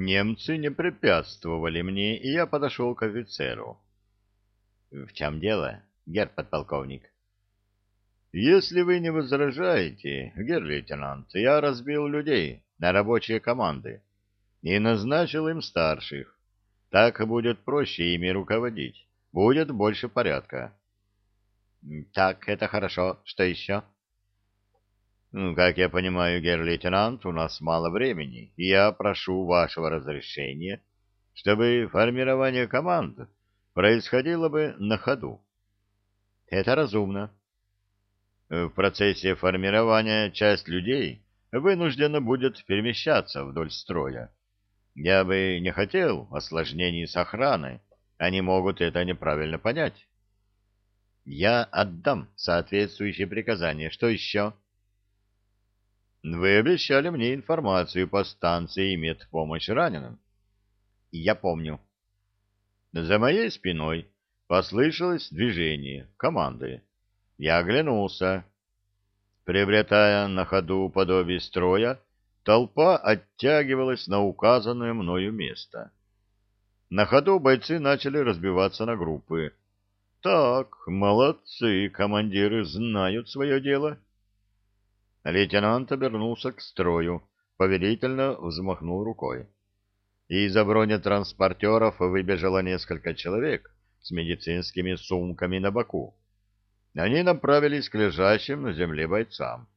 Немцы не препятствовали мне, и я подошел к офицеру. — В чем дело, герр подполковник? — Если вы не возражаете, герр лейтенант, я разбил людей на рабочие команды и назначил им старших. Так будет проще ими руководить. Будет больше порядка. — Так, это хорошо. Что еще? — как я понимаю, герр-лейтенант, у нас мало времени, и я прошу вашего разрешения, чтобы формирование команд происходило бы на ходу. — Это разумно. В процессе формирования часть людей вынуждена будет перемещаться вдоль строя я бы не хотел осложнений с охраной. Они могут это неправильно понять. Я отдам соответствующие приказания. Что еще? Вы обещали мне информацию по станции и медпомощь раненым. Я помню. За моей спиной послышалось движение команды. Я оглянулся. Приобретая на ходу подобие строя, Толпа оттягивалась на указанное мною место. На ходу бойцы начали разбиваться на группы. Так, молодцы, командиры знают свое дело. Лейтенант обернулся к строю, повелительно взмахнул рукой. Из-за бронетранспортеров выбежало несколько человек с медицинскими сумками на боку. Они направились к лежащим на земле бойцам.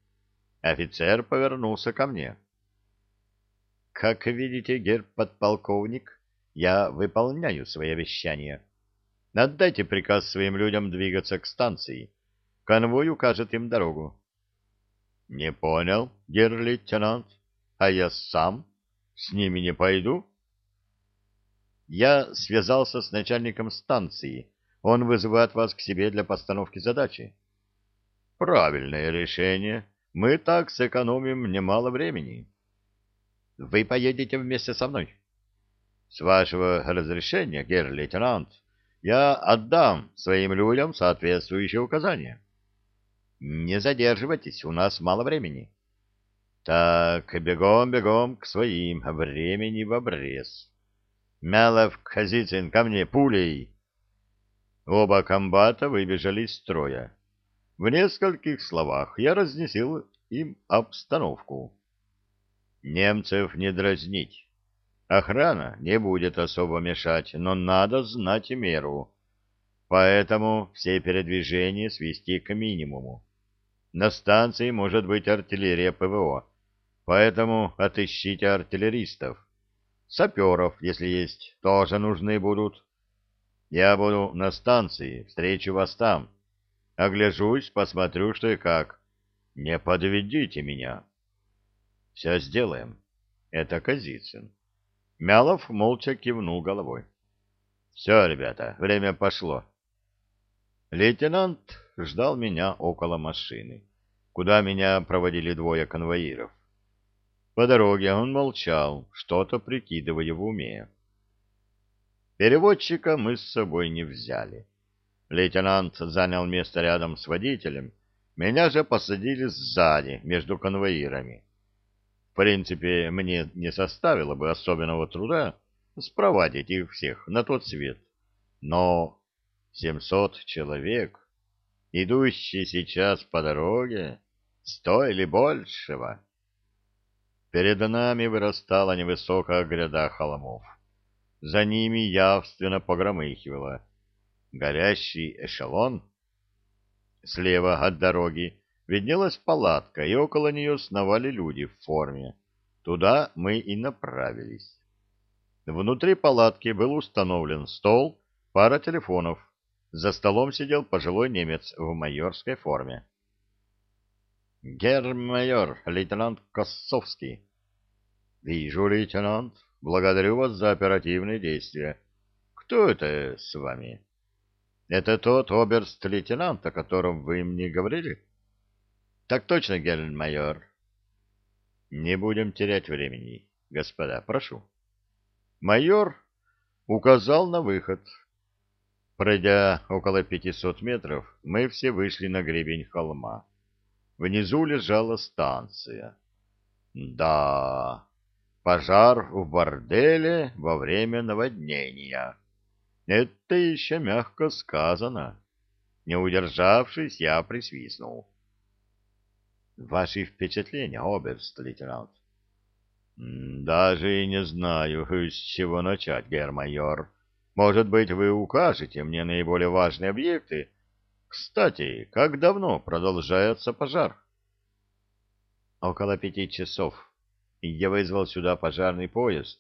Офицер повернулся ко мне. Как видите, герб подполковник, я выполняю свои обещания. Отдайте приказ своим людям двигаться к станции. Конвой укажет им дорогу. Не понял, гер-лейтенант, а я сам с ними не пойду? Я связался с начальником станции. Он вызывает вас к себе для постановки задачи. Правильное решение. Мы так сэкономим немало времени. Вы поедете вместе со мной. С вашего разрешения, герр-лейтенант, я отдам своим людям соответствующие указания. Не задерживайтесь, у нас мало времени. Так, бегом-бегом к своим, времени в обрез. Мялов, Казицын, ко мне, пулей! Оба комбата выбежали из строя. В нескольких словах я разнесил им обстановку. Немцев не дразнить. Охрана не будет особо мешать, но надо знать меру. Поэтому все передвижения свести к минимуму. На станции может быть артиллерия ПВО, поэтому отыщите артиллеристов. Саперов, если есть, тоже нужны будут. Я буду на станции, встречу вас там. Огляжусь, посмотрю, что и как. Не подведите меня. Все сделаем. Это Казицын. Мялов молча кивнул головой. Все, ребята, время пошло. Лейтенант ждал меня около машины, куда меня проводили двое конвоиров. По дороге он молчал, что-то прикидывая в уме. Переводчика мы с собой не взяли. Лейтенант занял место рядом с водителем, меня же посадили сзади, между конвоирами. В принципе, мне не составило бы особенного труда спровадить их всех на тот свет. Но семьсот человек, идущие сейчас по дороге, стоили большего. Перед нами вырастала невысокая гряда холмов. За ними явственно погромыхивало. Горящий эшелон. Слева от дороги виднелась палатка, и около нее сновали люди в форме. Туда мы и направились. Внутри палатки был установлен стол, пара телефонов. За столом сидел пожилой немец в майорской форме. «Герр-майор, лейтенант Косовский». «Вижу, лейтенант. Благодарю вас за оперативные действия. Кто это с вами?» «Это тот оберст-лейтенант, о котором вы мне говорили?» Так точно, генерал-майор. Не будем терять времени, господа, прошу. Майор указал на выход. Пройдя около пятисот метров, мы все вышли на гребень холма. Внизу лежала станция. Да, Пожар в борделе во время наводнения. Это еще мягко сказано. Не удержавшись, я присвистнул. Ваши впечатления, оберст-лейтенант? Даже и не знаю, с чего начать, гермайор. Может быть, вы укажете мне наиболее важные объекты? Кстати, как давно продолжается пожар? Около пяти часов. Я вызвал сюда пожарный поезд.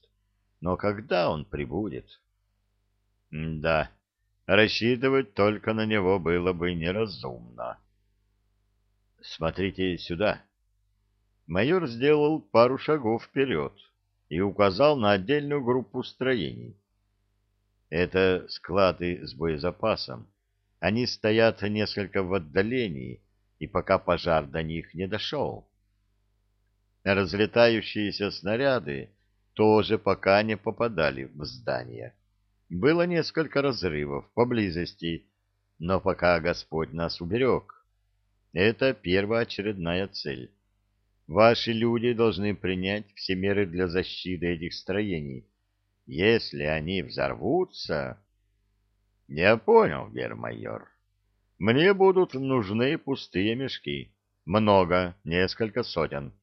Но когда он прибудет? Да, рассчитывать только на него было бы неразумно. Смотрите сюда. Майор сделал пару шагов вперед и указал на отдельную группу строений. Это склады с боезапасом. Они стоят несколько в отдалении, и пока пожар до них не дошел. Разлетающиеся снаряды тоже пока не попадали в здание. Было несколько разрывов поблизости, но пока Господь нас уберег. Это первоочередная цель. Ваши люди должны принять все меры для защиты этих строений, если они взорвутся... Я понял, гермайор. Мне будут нужны пустые мешки. Много, несколько сотен.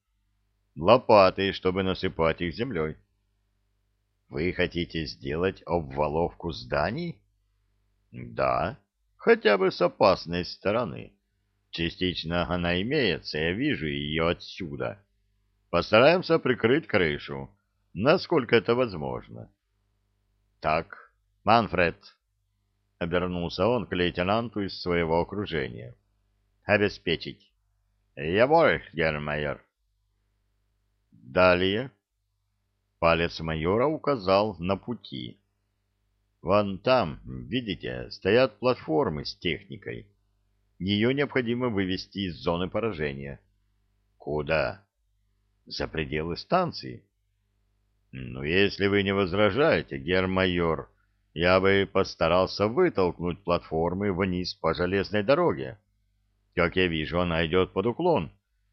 Лопаты, чтобы насыпать их землей. Вы хотите сделать обваловку зданий? Да, хотя бы с опасной стороны. Частично она имеется, я вижу ее отсюда. Постараемся прикрыть крышу, насколько это возможно. Так, Манфред, — обернулся он к лейтенанту из своего окружения, — обеспечить. Я воль, гермайор. Далее палец майора указал на пути. Вон там, видите, стоят платформы с техникой. Ее необходимо вывести из зоны поражения. Куда? За пределы станции. Ну, если вы не возражаете, гермайор, я бы постарался вытолкнуть платформы вниз по железной дороге. Как я вижу, она идет под уклон.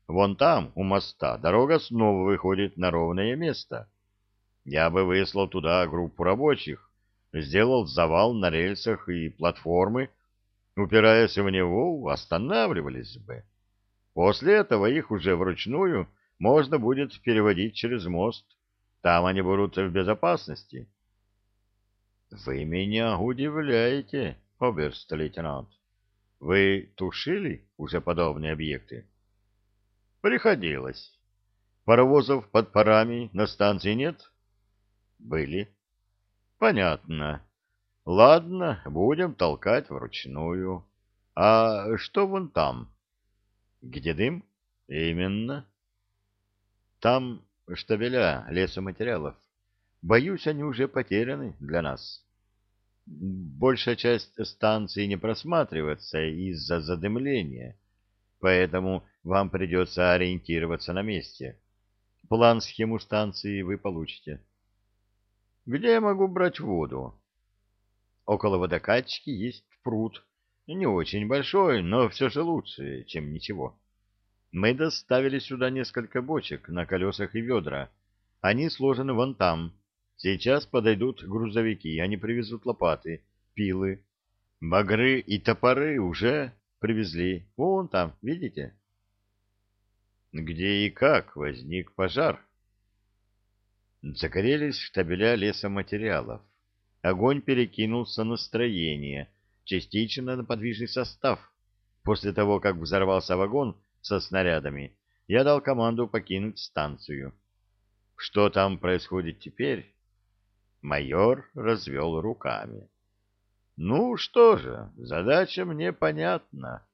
Вон там, у моста, дорога снова выходит на ровное место. Я бы выслал туда группу рабочих, сделал завал на рельсах и платформы, упираясь в него, останавливались бы. После этого их уже вручную можно будет переводить через мост. Там они будут в безопасности. — Вы меня удивляете, оберст-лейтенант. Вы тушили уже подобные объекты? — Приходилось. Паровозов под парами на станции нет? — Были. — Понятно. Ладно, будем толкать вручную. А что вон там? — Где дым? — Именно. — Там штабеля лесоматериалов. Боюсь, они уже потеряны для нас. Большая часть станции не просматривается из-за задымления, поэтому вам придется ориентироваться на месте. План-схему станции вы получите. Где я могу брать воду? Около водокачки есть пруд. Не очень большой, но все же лучше, чем ничего. Мы доставили сюда несколько бочек на колесах и ведра. Они сложены вон там. Сейчас подойдут грузовики, они привезут лопаты, пилы. Багры и топоры уже привезли. Вон там, видите? Где и как возник пожар? Загорелись штабеля лесоматериалов. Огонь перекинулся на строение, частично на подвижный состав. После того, как взорвался вагон, со снарядами, я дал команду покинуть станцию. Что там происходит теперь? Майор развел руками. Ну что же, задача мне понятна.